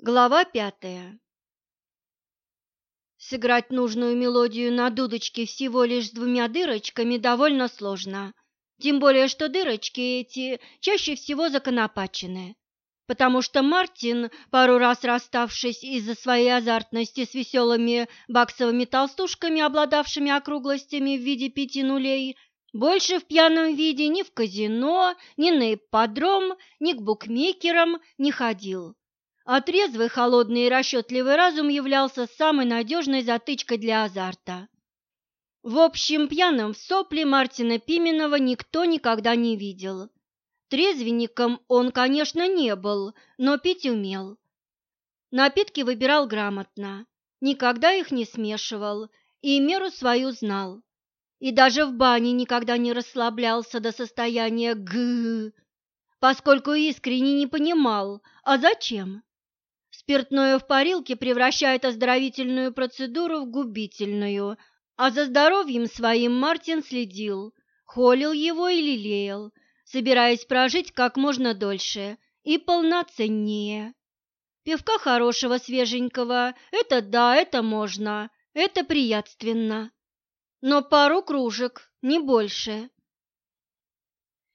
Глава пятая. Сыграть нужную мелодию на дудочке всего лишь с двумя дырочками довольно сложно, тем более что дырочки эти чаще всего законопачены, потому что Мартин, пару раз расставшись из-за своей азартности с веселыми баксовыми толстушками, обладавшими округлостями в виде пяти нулей, больше в пьяном виде ни в казино, ни на ипподром, ни к букмекерам не ходил а трезвый, холодный и расчетливый разум являлся самой надежной затычкой для азарта. В общем, пьяным в сопли Мартина Пименова никто никогда не видел. Трезвенником он, конечно, не был, но пить умел. Напитки выбирал грамотно, никогда их не смешивал и меру свою знал. И даже в бане никогда не расслаблялся до состояния г, поскольку искренне не понимал, а зачем. Спиртное в парилке превращает оздоровительную процедуру в губительную, а за здоровьем своим Мартин следил, холил его и лелеял, собираясь прожить как можно дольше и полноценнее. Пивка хорошего, свеженького – это да, это можно, это приятственно. Но пару кружек, не больше.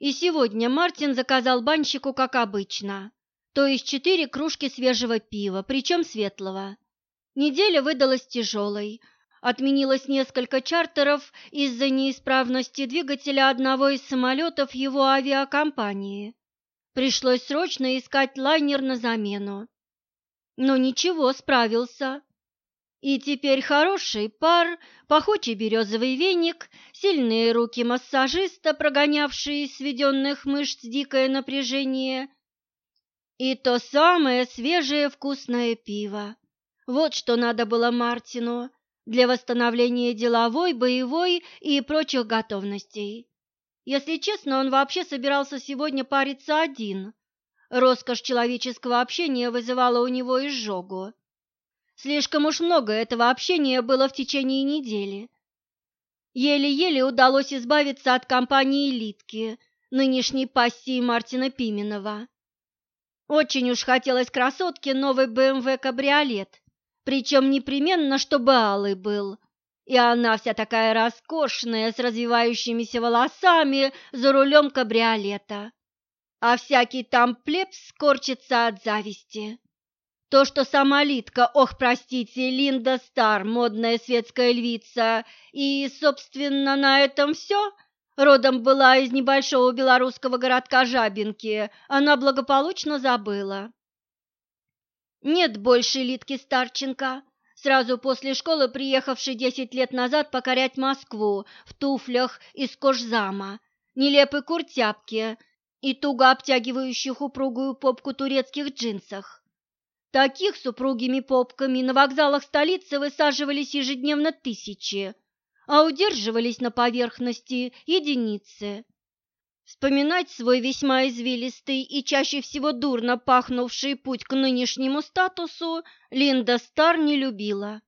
И сегодня Мартин заказал банщику, как обычно то есть четыре кружки свежего пива, причем светлого. Неделя выдалась тяжелой. Отменилось несколько чартеров из-за неисправности двигателя одного из самолетов его авиакомпании. Пришлось срочно искать лайнер на замену. Но ничего, справился. И теперь хороший пар, пахучий березовый веник, сильные руки массажиста, прогонявшие сведенных мышц дикое напряжение, и то самое свежее вкусное пиво. Вот что надо было Мартину для восстановления деловой, боевой и прочих готовностей. Если честно, он вообще собирался сегодня париться один. Роскошь человеческого общения вызывала у него изжогу. Слишком уж много этого общения было в течение недели. Еле-еле удалось избавиться от компании «Элитки», нынешней пассии Мартина Пименова. Очень уж хотелось красотке новый БМВ кабриолет, причем непременно, чтобы алый был. И она вся такая роскошная, с развивающимися волосами за рулем кабриолета. А всякий там плебс скорчится от зависти. То, что сама Литка, ох, простите, Линда Стар, модная светская львица, и, собственно, на этом все – Родом была из небольшого белорусского городка Жабинки, она благополучно забыла. Нет больше Литки Старченко, сразу после школы приехавшей десять лет назад покорять Москву в туфлях из кожзама, нелепой куртяпке и туго обтягивающих упругую попку турецких джинсах. Таких с упругими попками на вокзалах столицы высаживались ежедневно тысячи – а удерживались на поверхности единицы. Вспоминать свой весьма извилистый и чаще всего дурно пахнувший путь к нынешнему статусу Линда Стар не любила.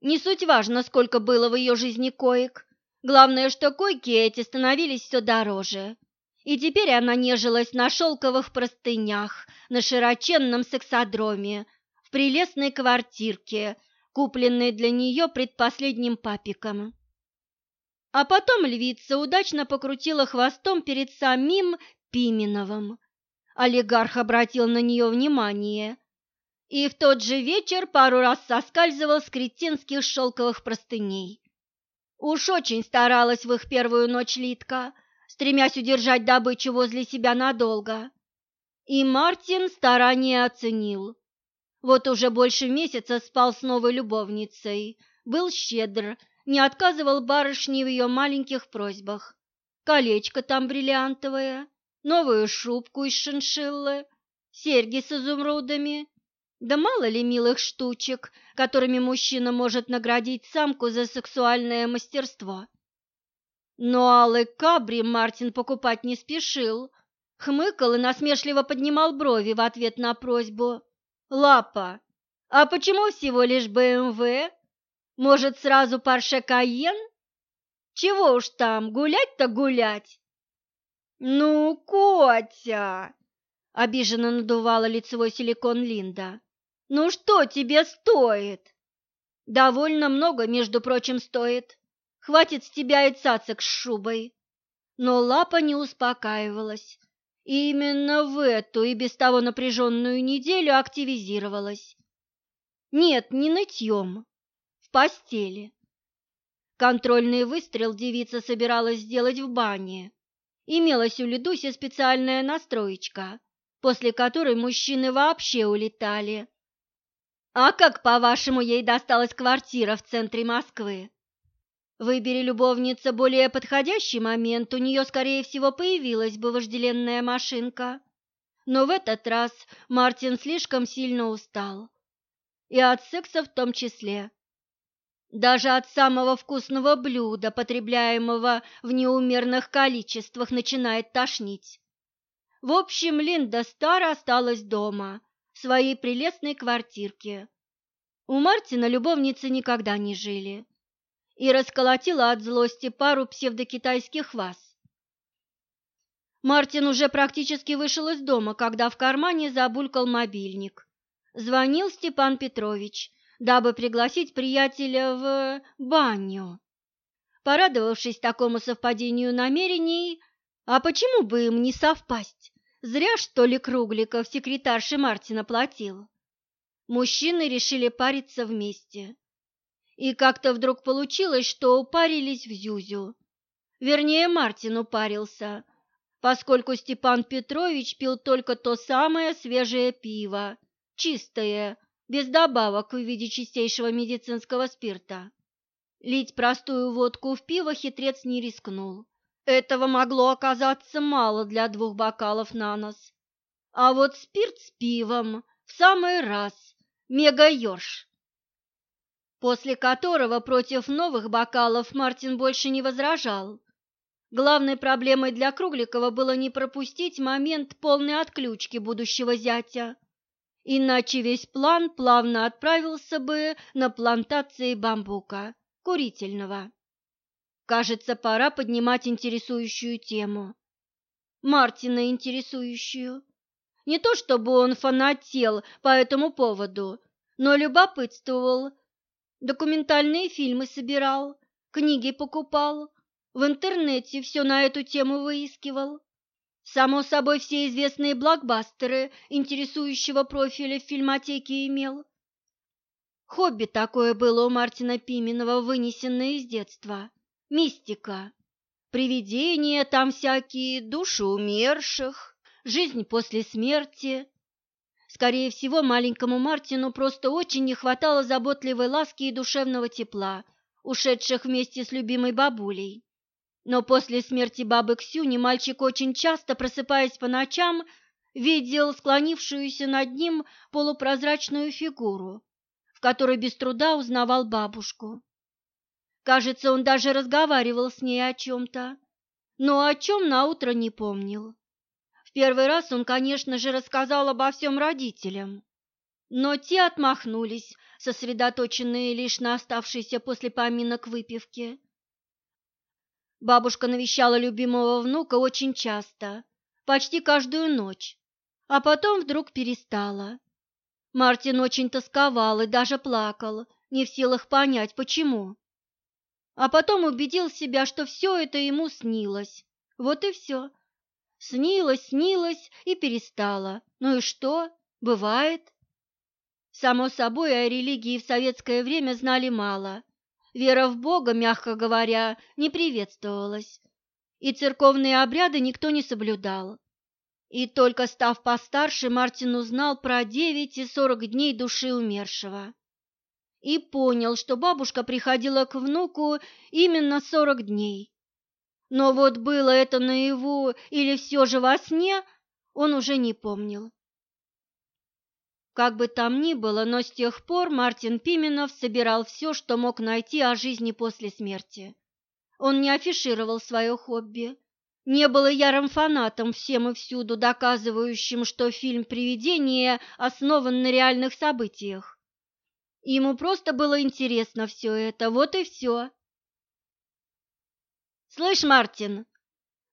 Не суть важно, сколько было в ее жизни коек. Главное, что койки эти становились все дороже. И теперь она нежилась на шелковых простынях, на широченном сексодроме, в прелестной квартирке, купленный для нее предпоследним папиком. А потом львица удачно покрутила хвостом перед самим Пименовым. Олигарх обратил на нее внимание и в тот же вечер пару раз соскальзывал с кретинских шелковых простыней. Уж очень старалась в их первую ночь Литка, стремясь удержать добычу возле себя надолго. И Мартин старание оценил. Вот уже больше месяца спал с новой любовницей, был щедр, не отказывал барышне в ее маленьких просьбах. Колечко там бриллиантовое, новую шубку из шиншиллы, серьги с изумрудами. Да мало ли милых штучек, которыми мужчина может наградить самку за сексуальное мастерство. Но алый кабри Мартин покупать не спешил, хмыкал и насмешливо поднимал брови в ответ на просьбу. Лапа, а почему всего лишь БМВ? Может, сразу Порше Кайен? Чего уж там, гулять-то гулять. Ну, Котя, обиженно надувала лицевой силикон Линда. Ну что тебе стоит? Довольно много, между прочим, стоит. Хватит с тебя и цацок с шубой. Но лапа не успокаивалась. И именно в эту и без того напряженную неделю активизировалась. Нет, не нытьем, в постели. Контрольный выстрел девица собиралась сделать в бане. Имелась у Ледуси специальная настроечка, после которой мужчины вообще улетали. А как, по-вашему, ей досталась квартира в центре Москвы? Выбери любовница более подходящий момент, у нее, скорее всего, появилась бы вожделенная машинка. Но в этот раз Мартин слишком сильно устал. И от секса в том числе. Даже от самого вкусного блюда, потребляемого в неумерных количествах, начинает тошнить. В общем, Линда Стар осталась дома, в своей прелестной квартирке. У Мартина любовницы никогда не жили и расколотила от злости пару псевдокитайских ваз. Мартин уже практически вышел из дома, когда в кармане забулькал мобильник. Звонил Степан Петрович, дабы пригласить приятеля в баню. Порадовавшись такому совпадению намерений, а почему бы им не совпасть? Зря, что ли, Кругликов секретарше Мартина платил. Мужчины решили париться вместе. И как-то вдруг получилось, что упарились в Зюзю. Вернее, Мартин упарился, поскольку Степан Петрович пил только то самое свежее пиво, чистое, без добавок в виде чистейшего медицинского спирта. Лить простую водку в пиво хитрец не рискнул. Этого могло оказаться мало для двух бокалов на нос. А вот спирт с пивом в самый раз, мега-ёрш после которого против новых бокалов Мартин больше не возражал. Главной проблемой для Кругликова было не пропустить момент полной отключки будущего зятя, иначе весь план плавно отправился бы на плантации бамбука, курительного. Кажется, пора поднимать интересующую тему. Мартина интересующую. Не то чтобы он фанател по этому поводу, но любопытствовал, документальные фильмы собирал, книги покупал, в интернете все на эту тему выискивал. Само собой, все известные блокбастеры интересующего профиля в фильмотеке имел. Хобби такое было у Мартина Пименова, вынесенное из детства. Мистика. Привидения там всякие, души умерших, жизнь после смерти. Скорее всего, маленькому Мартину просто очень не хватало заботливой ласки и душевного тепла, ушедших вместе с любимой бабулей. Но после смерти бабы Ксюни мальчик очень часто, просыпаясь по ночам, видел склонившуюся над ним полупрозрачную фигуру, в которой без труда узнавал бабушку. Кажется, он даже разговаривал с ней о чем-то, но о чем наутро не помнил первый раз он, конечно же, рассказал обо всем родителям, но те отмахнулись, сосредоточенные лишь на оставшейся после поминок выпивке. Бабушка навещала любимого внука очень часто, почти каждую ночь, а потом вдруг перестала. Мартин очень тосковал и даже плакал, не в силах понять, почему. А потом убедил себя, что все это ему снилось. Вот и все. Снилось, снилось и перестало. Ну и что? Бывает. Само собой, о религии в советское время знали мало. Вера в Бога, мягко говоря, не приветствовалась. И церковные обряды никто не соблюдал. И только став постарше, Мартин узнал про девять и сорок дней души умершего. И понял, что бабушка приходила к внуку именно сорок дней но вот было это наяву или все же во сне, он уже не помнил. Как бы там ни было, но с тех пор Мартин Пименов собирал все, что мог найти о жизни после смерти. Он не афишировал свое хобби, не был ярым фанатом всем и всюду, доказывающим, что фильм «Привидение» основан на реальных событиях. Ему просто было интересно все это, вот и все. «Слышь, Мартин!»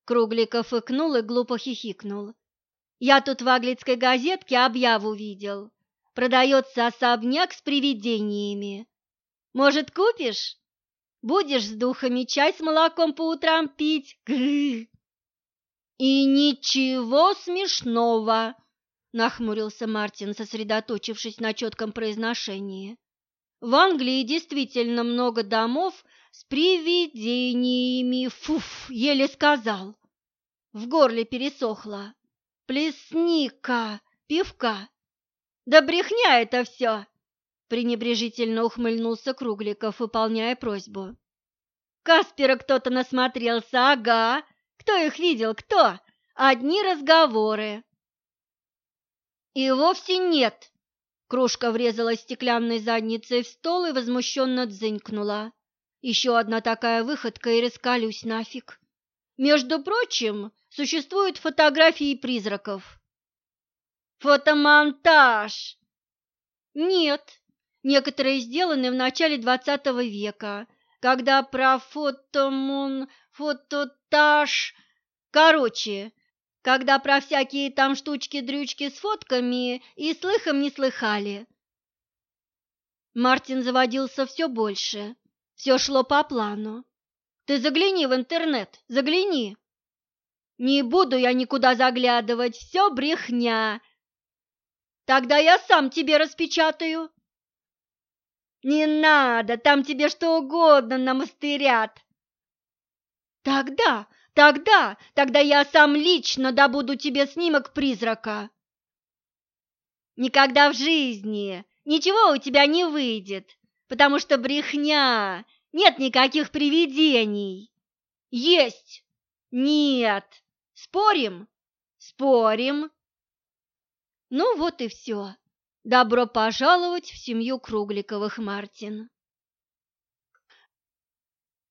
Кругликов икнул и глупо хихикнул. «Я тут в аглицкой газетке объяву видел. продается особняк с привидениями. Может, купишь? Будешь с духами чай с молоком по утрам пить? И ничего смешного, нахмурился Мартин, сосредоточившись на четком произношении. В Англии действительно много домов с привидениями. Фуф, еле сказал. В горле пересохло. Плесника, пивка. Да брехня это все! пренебрежительно ухмыльнулся Кругликов, выполняя просьбу. Каспера кто-то насмотрелся, ага. Кто их видел, кто? Одни разговоры. И вовсе нет. Кружка врезалась стеклянной задницей в стол и возмущенно дзынькнула. Еще одна такая выходка и раскалюсь нафиг. Между прочим, существуют фотографии призраков. Фотомонтаж! Нет, некоторые сделаны в начале XX века, когда про фотомон, фототаж... Короче, когда про всякие там штучки-дрючки с фотками и слыхом не слыхали. Мартин заводился все больше, все шло по плану. Ты загляни в интернет, загляни. Не буду я никуда заглядывать, все брехня. Тогда я сам тебе распечатаю. Не надо, там тебе что угодно намастерят. Тогда Тогда, тогда я сам лично добуду тебе снимок призрака. Никогда в жизни ничего у тебя не выйдет, потому что брехня, нет никаких привидений. Есть. Нет. Спорим? Спорим. Ну вот и все. Добро пожаловать в семью Кругликовых, Мартин.